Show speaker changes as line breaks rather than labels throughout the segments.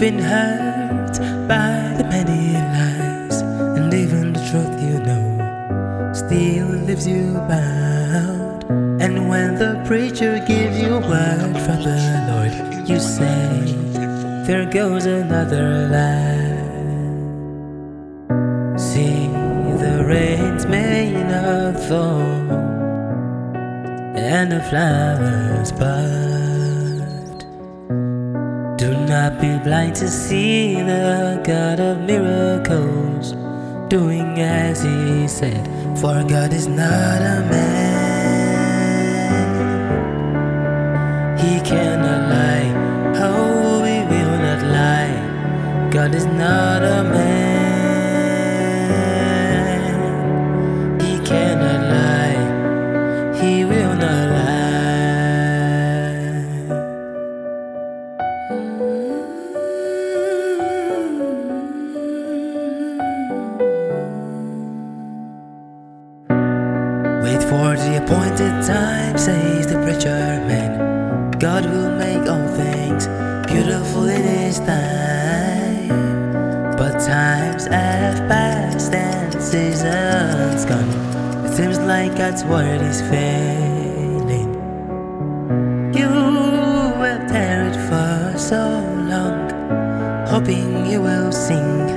been hurt by the many lies, and even the truth you know still leaves you bound. And when the preacher gives you word from the Lord, you say, There goes another lie. See, the rains may not fall, and the flowers bud. Do not be blind to see the God of miracles doing as He said. For God is not a man, He cannot lie. Oh, we will not lie. God is not a man, the appointed time, says the preacher man. God will make all things beautiful in His time. But times have passed and seasons gone. It seems like God's word is failing. You will tear it for so long, hoping you will sing,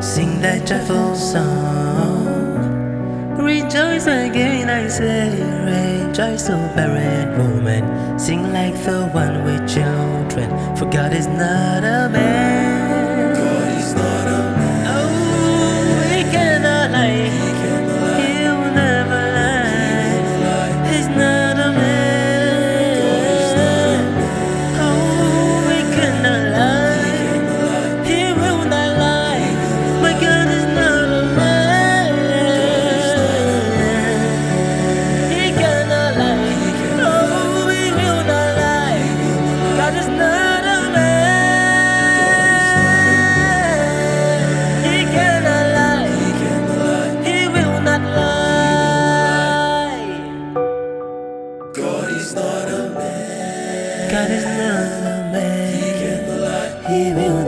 sing that joyful song. Rejoice again, I say, rejoice, O barren woman. Sing like the one with children, for God is not a man.
Not a man.
God is not a man.
He cannot lie.
He will